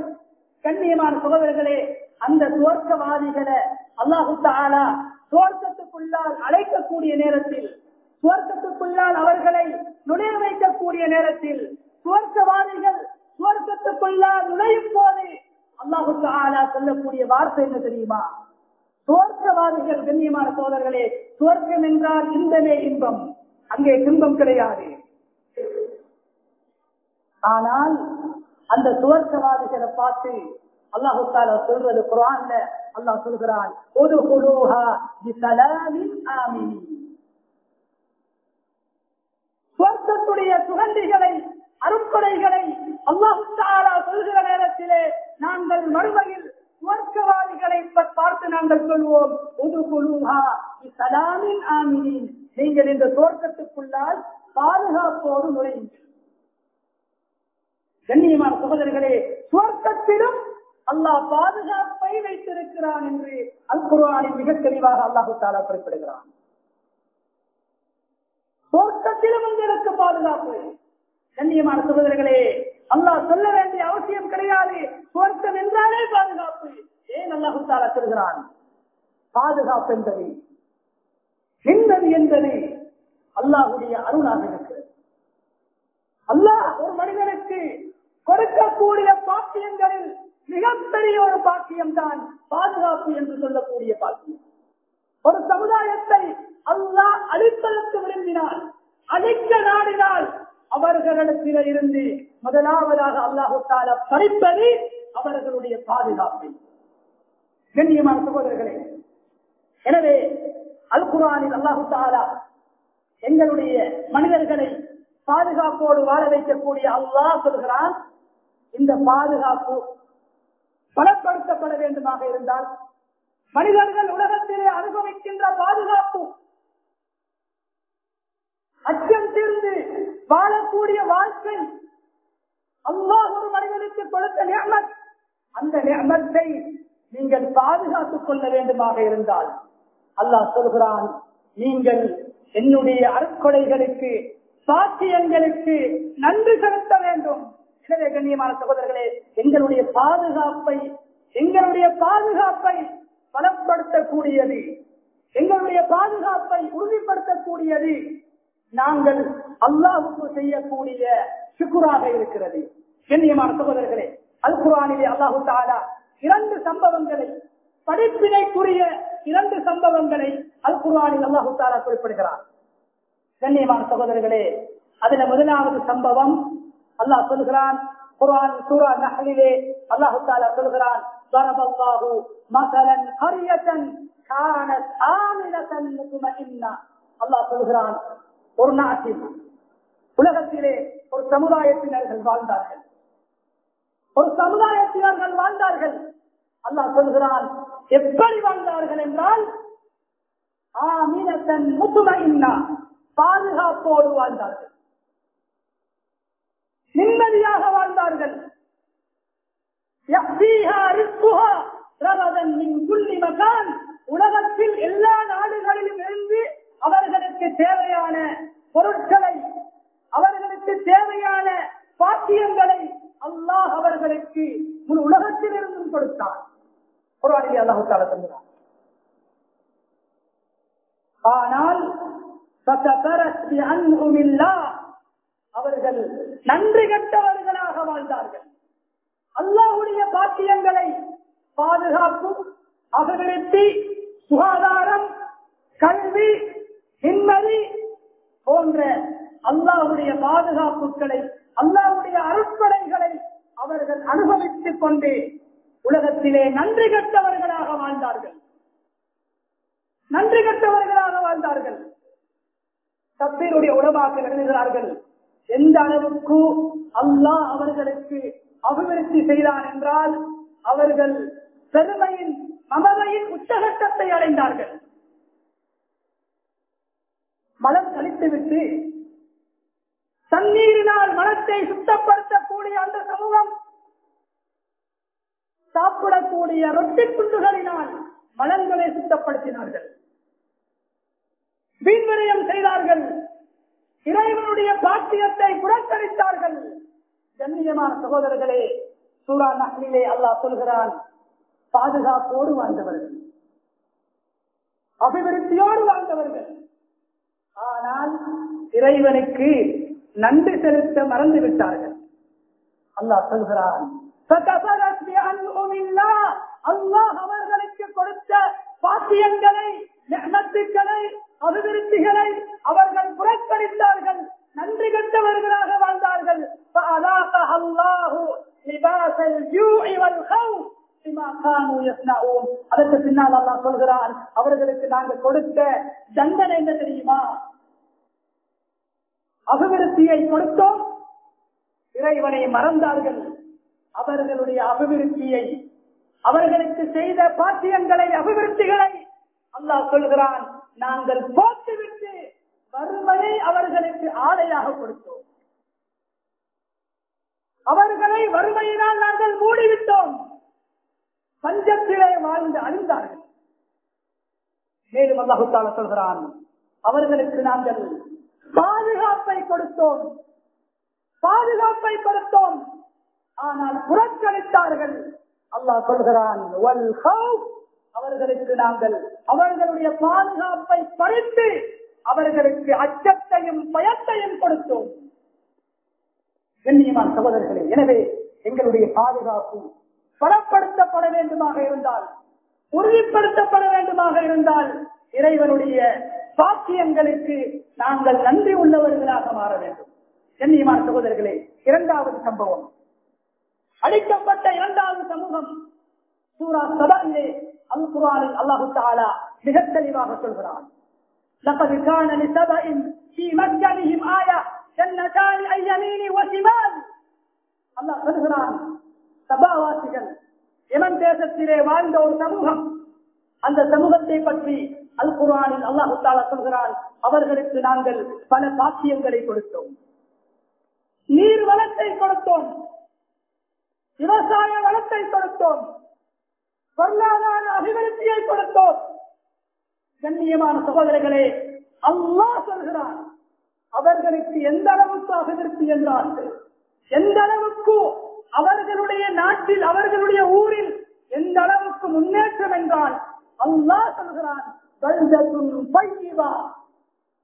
கண்ணியமான சகோதரர்களே அந்த சுவர்க்கவாதிகளை அல்லாஹுத்தாலா தாலா சுவர்க்கத்துக்குள்ளால் அழைக்கக்கூடிய நேரத்தில் சுவர்க்கத்துக்குள்ளால் அவர்களை நுழைய வைக்கக்கூடிய நேரத்தில் சுவர்க்கவாதிகள் சுவர்க்கத்துக்குள்ளா நுழையும் போது அல்லாஹு தாலா சொல்லக்கூடிய வார்த்தை என்ன தெரியுமா? சுவர்க்கவாதிகள் கண்ணியமான சோதர்களே சுவர்க்கம் என்றால் இன்பமே இன்பம். அங்கே துன்பம் கிடையாது. ஆனால் அந்த சுவர்க்கவாதிகளை பார்த்து அல்லாஹு தாலா சொல்றது குரான்ல அல்லாஹ் சொல்கிறான் ஒரு சுவர்க்கத்துடைய சுகண்டிகளை அருப்படைகளை அல்லாஹு சொல்கிற நேரத்திலே நாங்கள் மறுமையில் சுவர்க்கவாதிகளை பார்த்து நாங்கள் சொல்வோம் ஒரு சலாமின் ஆமினின். நீங்கள் இந்த சுவர்க்கத்துக்குள்ளால் பாதுகாப்போடு நுழையுங்கள். கண்ணியமான சகோதரர்களே சுவர்க்கத்திலும் அல்லாஹ் பாதுகாப்பை வைத்திருக்கிறான் என்று அல் குர்ஆனில் மிக தெளிவாக அல்லாஹு தாலா குறிப்பிடுகிறான். சுவர்க்கத்திலும் உங்களுக்கு பாதுகாப்பு கண்ணியமான சகோதரர்களே அல்லாஹ் சொல்ல வேண்டிய அவசியம் கிடையாது. சுவர்க்கம் என்றாலே பாதுகாப்பு. ஏன் அல்லாஹு தாலா சொல்கிறான்? பாதுகாப்பு என்பது நிம்மதி என்பது அல்லாஹுடைய அருணாக இருக்கிறது. அல்லாஹ் ஒரு மனிதனுக்கு கொடுக்கக்கூடிய பாக்கியங்களில் மிகப்பெரிய ஒரு பாக்கியம் தான் பாதுகாப்பு என்று சொல்லக்கூடிய பாக்கியம். ஒரு சமுதாயத்தை அல்லாஹ் அழிப்பதற்கு விரும்பினால் அழிக்க நாடினால் அவர்களிடத்தில இருந்து முதலாவதாக அல்லாஹு பறிப்பது அவர்களுடைய பாதுகாப்பு. கண்ணியமான சகோதரர்களே எனவே அல் குரானில் அல்லாஹு தாலா எங்களுடைய மனிதர்களை பாதுகாப்போடு வாழ வைக்கக்கூடிய அல்லாஹ் சொல்கிறான் இந்த பாதுகாப்பு பலப்படுத்தப்பட வேண்டுமாக இருந்தால் மனிதர்கள் உலகத்திலே அனுபவிக்கின்ற பாதுகாப்பு அச்சம் தீர்ந்து வாழக்கூடிய வாழ்க்கை. அல்லாஹ் ஒரு மனிதனுக்கு கொடுத்த நியமத். அந்த நியமத்தை நீங்கள் பாதுகாத்துக் கொள்ள வேண்டுமாக இருந்தால் அல்லாஹ் சொல்கிறான் நீங்கள் என்னுடைய அற்கொலைகளுக்கு சாத்தியங்களுக்கு நன்றி செலுத்த வேண்டும். எனவே கண்ணியமான சகோதரர்களே எங்களுடைய பாதுகாப்பை எங்களுடைய பாதுகாப்பை பலப்படுத்தக்கூடியது எங்களுடைய பாதுகாப்பை உறுதிப்படுத்தக்கூடியது நாங்கள் அல்லாஹுக்கு செய்யக்கூடிய சுக்குராக இருக்கிறது கண்ணியமான சகோதரர்களே அல் குரானிலே அல்லாஹு தாலா இரண்டு சம்பவங்களை படிப்பினைக்குரிய இரண்டு சம்பவங்களை அல் குரானில் அல்லாஹு தாலா குறிப்பிடுகிறார் கண்ணியமான சகோதரர்களே அதுல முதலாவது சம்பவம் அல்லாஹ் சொல்கிறான் குரான் சூரா நகலிலே அல்லாஹு தாலா சொல்கிறான் ضرب الله مثلا قرية كانت آمنة مطمئنة அல்லாஹ் சொல்கிறான் ஒரு நாட்டில் உலகத்திலே ஒரு சமுதாயத்தினர்கள் வாழ்ந்தார்கள். ஒரு சமுதாயத்தினர்கள் வாழ்ந்தார்கள். அல்லா சொல்கிறான் எப்படி வாழ்ந்தார்கள் என்றால் ஆமீனத்தன் முத்துமையின்னா பாதுகாப்போடு வாழ்ந்தார்கள். நிம்மதியாக வாழ்ந்தார்கள். உலகத்தில் எல்லா நாடுகளிலும் இருந்து அவர்களுக்கு தேவையான பொருட்களை அவர்களுக்கு தேவையான பாத்தியங்களை அல்லாஹ் அவர்களுக்கு முழு உலகத்தில் இருந்தும் கொடுத்தான். ஒரு அழகி அல்லாஹு தந்தார் ஆனால் அவர்கள் நன்றி கட்டவர்களாக வாழ்ந்தார்கள். அல்லாஹுடைய பாத்தியங்களை பாதுகாப்பு அபிவிருத்தி சுகாதாரம் கல்வி நிம்மதி போன்ற அல்லாவுடைய பாதுகாப்புகளை அல்லாவுடைய அருட்படைகளை அவர்கள் அனுபவித்துக் கொண்டு உலகத்திலே நன்றி கட்டவர்களாக வாழ்ந்தார்கள். நன்றி கட்டவர்களாக வாழ்ந்தார்கள். தப்பீருடைய உணவாக எழுதுகிறார்கள் எந்த அளவுக்கு அல்லாஹ் அவர்களுக்கு அபிவிருத்தி செய்தான் என்றால் அவர்கள் பெருமையின் மமதையின் உச்சகட்டத்தை அடைந்தார்கள். மலம் கழித்துவிட்டு தண்ணீரினால் மனத்தை சுத்தப்படுத்தக்கூடிய அந்த சமூகம் சாப்பிடக்கூடிய ரொட்டி குண்டுகளினால் மலங்களை சுத்தப்படுத்தினார்கள். வீண்விரயம் செய்தார்கள். இறைவனுடைய பாத்தியத்தை புறக்கணித்தார்கள். கண்ணியமான சகோதரர்களே சூரா நகரிலே அல்லாஹ் சொல்கிறான் பாதுகாப்போடு வாழ்ந்தவர்கள். அபிவிருத்தியோடு வாழ்ந்தவர்கள். ஆனால் இறைவனுக்கு நன்றி செலுத்த மறந்து விட்டார்கள் அல்லாஹ் சொல்கிறான் அல்லாஹ் அவர்களுக்கு கொடுத்த பாத்தியங்களை அபிவிருத்திகளை அதற்கு பின்னால் அல்லா சொல்கிறான் அவர்களுக்கு நாங்கள் கொடுத்த தண்டனை என்ன தெரியுமா? அபிவிருத்தியை கொடுத்தோம். இறைவனை மறந்தார்கள். அவர்களுடைய அபிவிருத்தியை அவர்களுக்கு செய்த பாத்தியங்களை அபிவிருத்திகளை அல்லாஹ் சொல்கிறான் நாங்கள் போட்டுவிட்டு வறுமையை அவர்களுக்கு ஆடையாக கொடுத்தோம். அவர்களை வறுமையினால் நாங்கள் மூடிவிட்டோம். பஞ்சத்திலே வாழ்ந்து அழிந்தார்கள். மேலும் அல்லாஹுத்தால சொல்கிறான் அவர்களுக்கு நாங்கள் பாதுகாப்பை கொடுத்தோம். பாதுகாப்பை கொடுத்தோம். ஆனால் புறக்கணித்தார்கள். அல்லாஹ் சொல்கிறான் "வல் அவர்களுக்கு நாங்கள் அவர்களுடைய பாதுகாப்பை பறித்து அவர்களுக்கு அச்சத்தையும் பயத்தையும் கொடுத்தோம். கண்ணியமான சகோதரர்களே எனவே எங்களுடைய பாதுகாப்பு பலப்படுத்தப்பட வேண்டுமாக இருந்தால் உறுதிப்படுத்தப்பட வேண்டுமாக இருந்தால் இறைவனுடைய சாத்தியங்களுக்கு நாங்கள் நன்றி உள்ளவர்களாக மாற வேண்டும் கண்ணியமான சகோதரர்களே இரண்டாவது சம்பவம் அளிக்கப்பட்ட இரண்டாவது சமூகம் சூரா சபாவிலே அல் குரானில் அல்லாஹு தாலா மிக தெளிவாக சொல்கிறான் لقد كان لسبأ في مسكنهم آية جنتان عن يمين وشمال அல்லாஹ் சொல்கிறான் சபாவாசிகள். எமன் தேசத்திலே வாழ்ந்த ஒரு சமூகம். அந்த சமூகத்தை பற்றி அல் குரானில் அல்லாஹு தாலா சொல்கிறான் அவர்களுக்கு நாங்கள் பல சாத்தியங்களை கொடுத்தோம். நீர் வளத்தை கொடுத்தோம். விவசாய வளத்தை கொடுத்தோம். பொருளாதார அபிவிருத்தியை கொடுத்தோம். கண்ணியமான சகோதரர்களே அல்லாஹ் சொல்கிறான் அவர்களுக்கு எந்த அளவுக்கு அபிவிருத்தி என்றார்கள்? எந்த அளவுக்கு அவர்களுடைய நாட்டில் அவர்களுடைய ஊரில் எந்த அளவுக்கு முன்னேற்றம் என்றால் அல்லாஹ் சொல்கிறான்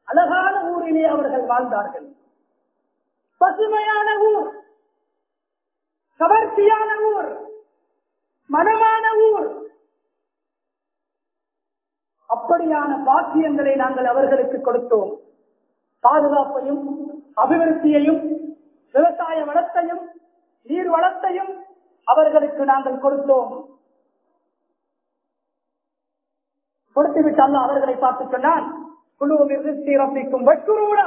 அழகான ஊரிலே அவர்கள் வாழ்ந்தார்கள். பசுமையான ஊர் கவர்ச்சியான ஊர் மனமான ஊர். அப்படியான பாக்கியங்களை நாங்கள் அவர்களுக்கு கொடுத்தோம். பாதுகாப்பையும் அபிவிருத்தியையும் விவசாய வளத்தையும் நீர் வளத்தையும் அவர்களுக்கு நாங்கள் கொடுத்தோம். கொடுத்து விட்டால் அவர்களை பார்த்து சொன்னான் குழுவில் நிறுத்தி வட்குருடா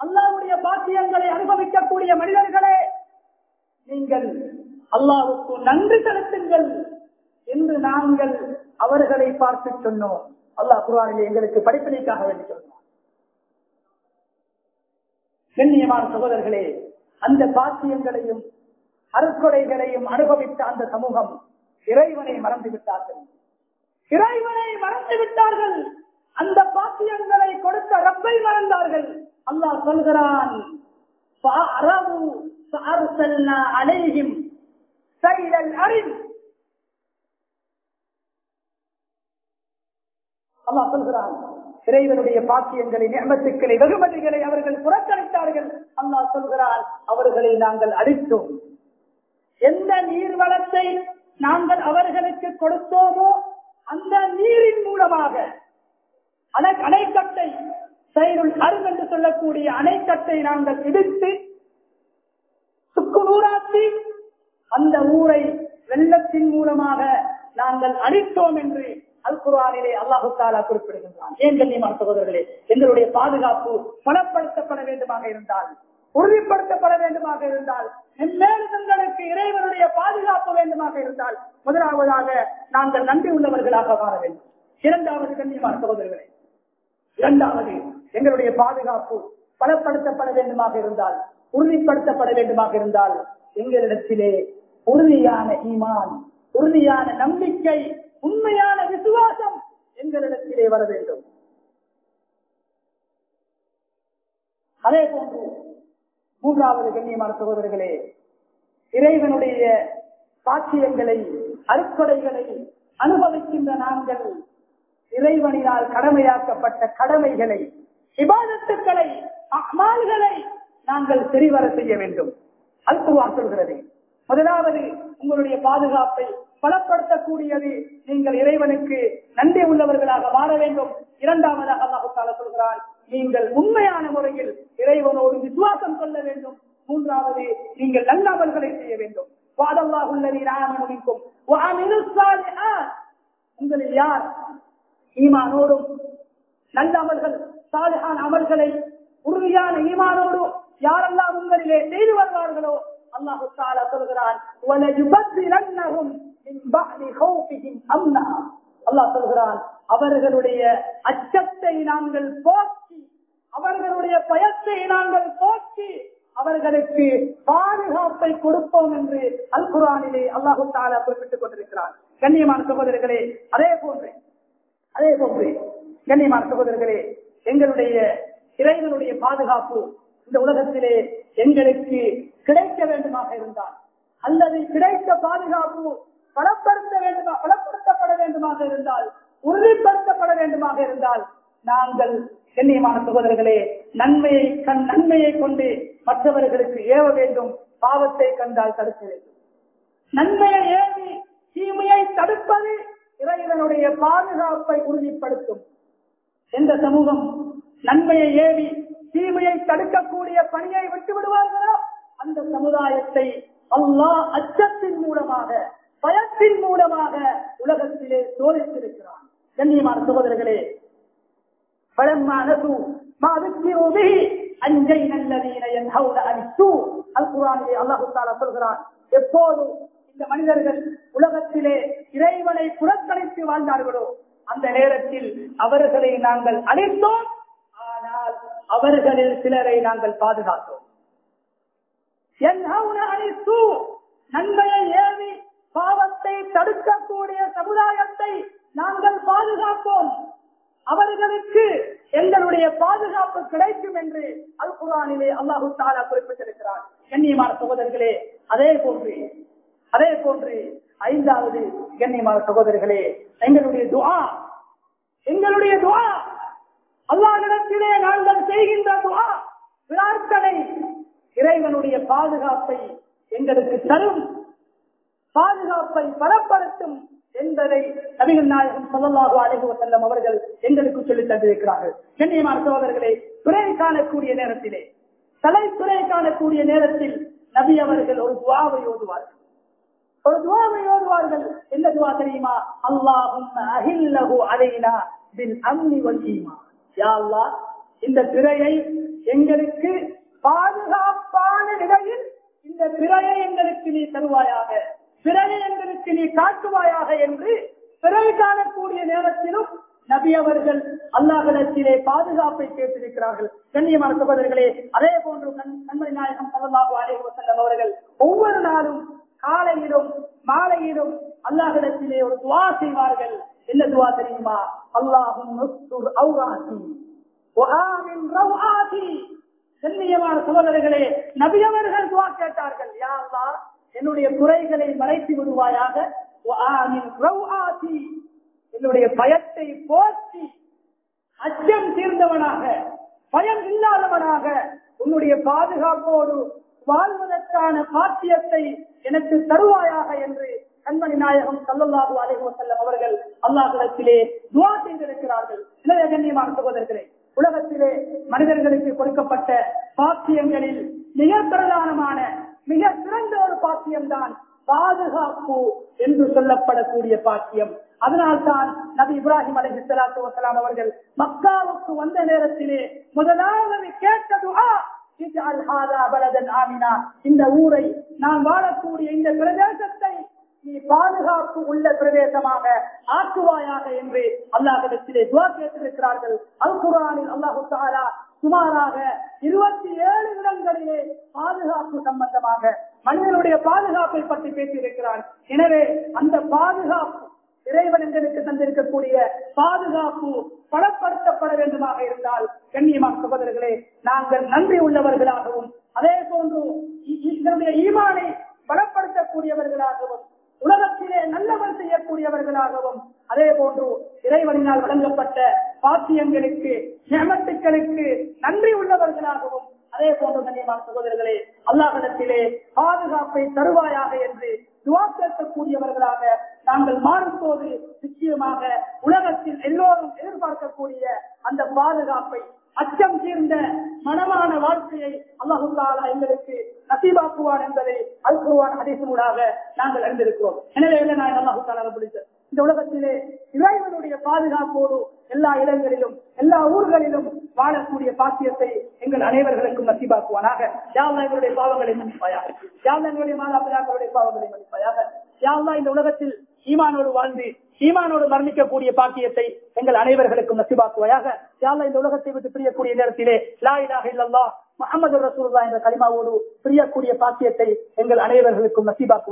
அல்லாவுடைய பாக்கியங்களை அனுபவிக்கக்கூடிய மனிதர்களே நீங்கள் அல்லாவுக்கு நன்றி செலுத்துங்கள் என்று நாங்கள் அவர்களை பார்த்து சொன்னோம். அல்லாஹ் குரானிலே எங்களுக்கு படிப்பினைக்காக வேண்டி சொன்னோம் கண்ணியமான சகோதரர்களே அந்த பாக்கியங்களையும் அறுக்கொடைகளையும் அனுபவித்த அந்த சமூகம் இறைவனை மறந்து விட்டார்கள். இறைவனை மறந்து விட்டார்கள். அந்த பாத்தியங்களை கொடுத்த ரப்பை மறந்தார்கள். அல்லாஹ் சொல்கிறான் அனைகிம் செயல் அறிவு அல்லா சொல்கிறான் இறைவனுடைய பாக்கியங்களை நியமத்துக்களை வெகுமதிகளை அவர்கள் புறக்கணித்தார்கள். அல்லா சொல்கிறார் அவர்களை நாங்கள் அழித்தோம் எந்த நீர் வளத்தை நாங்கள் அவர்களுக்கு கொடுத்தோமோ அந்த நீரின் மூலமாக அணைக்கட்டை செயலுள் அருள் என்று சொல்லக்கூடிய அணைக்கட்டை நாங்கள் இடித்து சுக்குநூறாக்கி அந்த ஊரை வெள்ளத்தின் மூலமாக நாங்கள் அழித்தோம் என்று அல் குர்ஆனிலே அல்லாஹு தாலா குறிப்பிடுகின்றான். ஏன் கண்ணியமான சகோதரர்களே எங்களுடைய பாதுகாப்பு பலப்படுத்தப்பட வேண்டுமாக இருந்தால் உறுதிப்படுத்தப்பட வேண்டுமாக இருந்தால் மென்மேலும் எங்களுக்கு இறைவனுடைய பாதுகாப்பு வேண்டுமாக இருந்தால் முதலாவதாக நாங்கள் நன்றி உள்ளவர்களாக வாழ வேண்டும். இரண்டாவது கண்ணியமான சகோதரர்களே இரண்டாவது எங்களுடைய பாதுகாப்பு பலப்படுத்தப்பட வேண்டுமாக இருந்தால் உறுதிப்படுத்தப்பட வேண்டுமாக இருந்தால் எங்களிடத்திலே உறுதியான ஈமான் உறுதியான நம்பிக்கை உண்மையான விசுவாசம் எங்களிடத்திலே வர வேண்டும். அதே போன்று மூன்றாவது கண்ணியமான சகோதரர்களே இறைவனுடைய சாட்சியங்களை அறுக்கொடைகளை அனுபவிக்கின்ற நாங்கள் இறைவனினால் கடமையாக்கப்பட்ட கடமைகளை விவாதத்துக்களை அமால்களை நாங்கள் தெரிவர செய்ய வேண்டும். அல்குவா சொல்கிறது. முதலாவது உங்களுடைய பாதுகாப்பை பலப்படுத்தக்கூடியது நீங்கள் இறைவனுக்கு நன்றி உள்ளவர்களாக மாற வேண்டும். இரண்டாவதாக அல்லாஹால சொல்கிறான் நீங்கள் உண்மையான முறையில் இறைவனோடு விசுவாசம் கொள்ள வேண்டும். மூன்றாவது நீங்கள் நல்லவர்களை செய்ய வேண்டும். உங்களில் யார் ஈமானோடும் நல்ல அமல்கள் சாலிஹான் அமல்களை உறுதியான ஈமானோடு யாரெல்லாம் உங்களிலே செய்து வருவார்களோ அல்லாஹு தாலா சொல்கிறான் அல்லாஹ் சொல்கிறான் அவர்களுடைய அச்சத்தை நாங்கள் போக்க அவர்களுடைய பயத்தை நாங்கள் போக்கி அவர்களுக்கு பாதுகாப்பை கொடுப்போம் என்று அல் குரானிலே அல்லாஹு தாலா குறிப்பிட்டுக் கொண்டிருக்கிறார். கண்ணியமான சகோதரர்களே அதே போன்று அதே போன்று கண்ணியமான சகோதரர்களே எங்களுடைய இறைவனுடைய பாதுகாப்பு இந்த உலகத்திலே எங்களுக்கு கிடைக்க வேண்டுமாக இருந்தால் அல்லது கிடைத்த பாதுகாப்பு பலப்படுத்த வேண்டுமா பலப்படுத்தப்பட வேண்டுமாக இருந்தால் உறுதிப்படுத்தப்பட வேண்டுமாக இருந்தால் நாங்கள் கண்ணியமான சகோதரர்களே நன்மையை கண் நன்மையை கொண்டு மற்றவர்களுக்கு ஏவ வேண்டும் பாவத்தை கண்டால் தடுக்க வேண்டும். நன்மையை ஏவி தீமையை தடுப்பது இறைவனுடைய பாதுகாப்பை உறுதிப்படுத்தும். எந்த சமூகம் நன்மையை ஏவி தீமையை தடுக்கக்கூடிய பணியை விட்டு விடுவார்களோ அந்த சமுதாயத்தை அல்லாஹ் அச்சத்தின் மூலமாக பயத்தின் மூலமாக உலகத்திலே சோதித்திருக்கிறான். கண்ணியமான சகோதரர்களே فلما نسوا ما ذكروا به أنجينا الذين ينهون عن السوء القرآن الله تعالى சொல்கிறான் எப்போது இந்த மனிதர்கள் உலகத்திலே இறைவனை புறக்கணித்து வாழ்ந்தார்களோ அந்த நேரத்தில் அவர்களை நாங்கள் அழித்தோம் ஆனால் அவர்களில் சிலரை நாங்கள் பாதுகாத்தோம் நன்மையை ஏவி பாவத்தை தடுக்கக்கூடிய சமுதாயத்தை நாங்கள் பாதுகாப்போம் அவர்களுக்கு எங்களுடைய பாதுகாப்பு கிடைக்கும் என்று அல் குரானிலே அல்லாஹு தாலா குறிப்பிட்டிருக்கிறார். கண்ணியமான சகோதரர்களே அதே போன்று அதே போன்று ஐந்தாவது கண்ணியமான சகோதரர்களே எங்களுடைய துவா எங்களுடைய துவா அல்லாஹிடத்திலே நாங்கள் செய்கின்ற துவா பிரார்த்தனை இறைவனுடைய பாதுகாப்பை எங்களுக்கு தரும் பாதுகாப்பை பலப்படுத்தும் என்பதை நபிகள் நாயகம் சொல்லலாக அழைகு செல்லும் அவர்கள் எங்களுக்கு சொல்லித் தந்திருக்கிறார்கள். கண்ணியமான சகோதரர்களே துறை காணக்கூடிய நேரத்திலே தலை துறை காணக்கூடிய நேரத்தில் நபி அவர்கள் ஒரு துவாவை ஓதுவார்கள். ஒரு துவாவை ஓதுவார்கள். என்ன துவா தெரியுமா? அல்லாஹும் அஹில்லஹு அலைனா பின் அம்மி வங்கியுமா யாழ்லா இந்த திரையை எங்களுக்கு பாதுகாப்பான நிலையில் இந்த திரையை எங்களுக்கு நீ தருவாயாக. பிறையை எங்களுக்கு நீ காட்டுவாயாக என்று பிறை காணக்கூடிய நேரத்திலும் நபி அவர்கள் அல்லாஹிடத்திலே பாதுகாப்பை கேட்டிருக்கிறார்கள். கண்ணியமான சகோதரர்களே அதே போன்று கண்- கண்மணி நாயகம் சல்லல்லாஹு அலைஹி அவர்கள் ஒவ்வொரு நாளும் காலையிலும் மாலையிலும் அல்லாஹிடத்திலே ஒரு துவா செய்வார்கள். என்ன துவா தெரியுமா? அல்லாஹும் கண்ணியமான சகோதரர்களே நபி அவர்கள் துவா கேட்டார்கள். யா அல்லாஹ் என்னுடைய குறைகளை மறைத்து விடுவாயாக. என்னுடைய பயத்தை போற்றி அச்சம் தீர்ந்தவனாக பயம் இல்லாதவனாக உன்னுடைய பாதுகாப்போடு வாழ்வதற்கான பாத்தியத்தை எனக்கு தருவாயாக என்று கண்மணி நாயகம் சல்லல்லாஹு அலைஹி வஸல்லம் அவர்கள் அல்லாஹிடத்திலே துவா செய்திருக்கிறார்கள். எனவே கண்ணியமான சகோதரர்களே உலகத்திலே மனிதர்களுக்கு கொடுக்கப்பட்ட பாத்தியங்களில் மிக பிரதானமான மிக சிறந்த ஒரு பாத்தியம்தான் பாதுகாப்பு என்று சொல்லப்படக்கூடிய பாத்தியம் அதனால்தான் நபி இப்ராஹிம் அலஹி சலாத்து வசலாம் அவர்கள் மக்காவுக்கு வந்த நேரத்திலே முதலாவது கேட்டது இந்த ஊரை நான் வாழக்கூடிய இந்த பிரதேசத்தை நீ பாதுகாப்பு உள்ள பிரதேசமாக ஆக்குவாயாக என்று அல்லாஹிடத்திலே துவா கேட்டிருக்கிறார்கள். அல் குரானில் அல்லாஹு சுமாராக இருபத்தி ஏழு இடங்களிலே பாதுகாப்பு சம்பந்தமாக மனிதனுடைய பாதுகாப்பை பற்றி பேசியிருக்கிறார். எனவே அந்த பாதுகாப்பு இறைவன் எங்களுக்கு தந்திருக்கக்கூடிய பாதுகாப்பு பலப்படுத்தப்பட வேண்டுமாக இருந்தால் கண்ணியமான சகோதரர்களே நாங்கள் நன்றி உள்ளவர்களாகவும் அதே போன்று ஈமானை பலப்படுத்தக்கூடியவர்களாகவும் உலகத்திலே நல்லவர் செய்யக்கூடியவர்களாகவும் அதே போன்று இறைவனினால் வழங்கப்பட்ட பாத்தியங்களுக்கு நன்றி உள்ளவர்களாகவும் அதே போன்ற கண்ணியமான சகோதரர்களே அல்லாஹிடத்திலே பாதுகாப்பை தருவாயாக என்று துவா கேட்கக்கூடியவர்களாக நாங்கள் மாறும்போது நிச்சயமாக உலகத்தில் எல்லோரும் எதிர்பார்க்கக்கூடிய அந்த பாதுகாப்பை அச்சம் தீர்ந்த மனமான வாழ்க்கையை அல்லாஹு எங்களுக்கு நசீபாக்குவான் என்பதை அல்குவான் அதிசனூடாக நாங்கள் அறிந்திருக்கிறோம். எனவே நான் அல்லாஹு பிடித்த இந்த உலகத்திலே இறைவனுடைய பாதுகாப்போடு எல்லா இடங்களிலும் எல்லா ஊர்களிலும் வாழக்கூடிய பாத்தியத்தை எங்கள் அனைவர்களுக்கும் நசிபாக்குவானாக. யாழ்லா எங்களுடைய பாவங்களை மன்னிப்பாயாக. யாழ்லா எங்களுடைய பாவங்களை மன்னிப்பாயாக. யாழ்லா இந்த உலகத்தில் ஈமானோடு வாழ்ந்து ஈமானோடு மரணிக்கக்கூடிய பாக்கியத்தை எங்கள் அனைவர்களுக்கும் நசிபாக்குவாயாக. யாழ்லா இந்த உலகத்தை விட்டு பிரியக்கூடிய நேரத்திலே லா இல்லல்லா முகமது ரசூல்லா என்ற கலிமாவோடு பிரியக்கூடிய பாக்கியத்தை எங்கள் அனைவர்களுக்கும் நசிபாக்குவோம்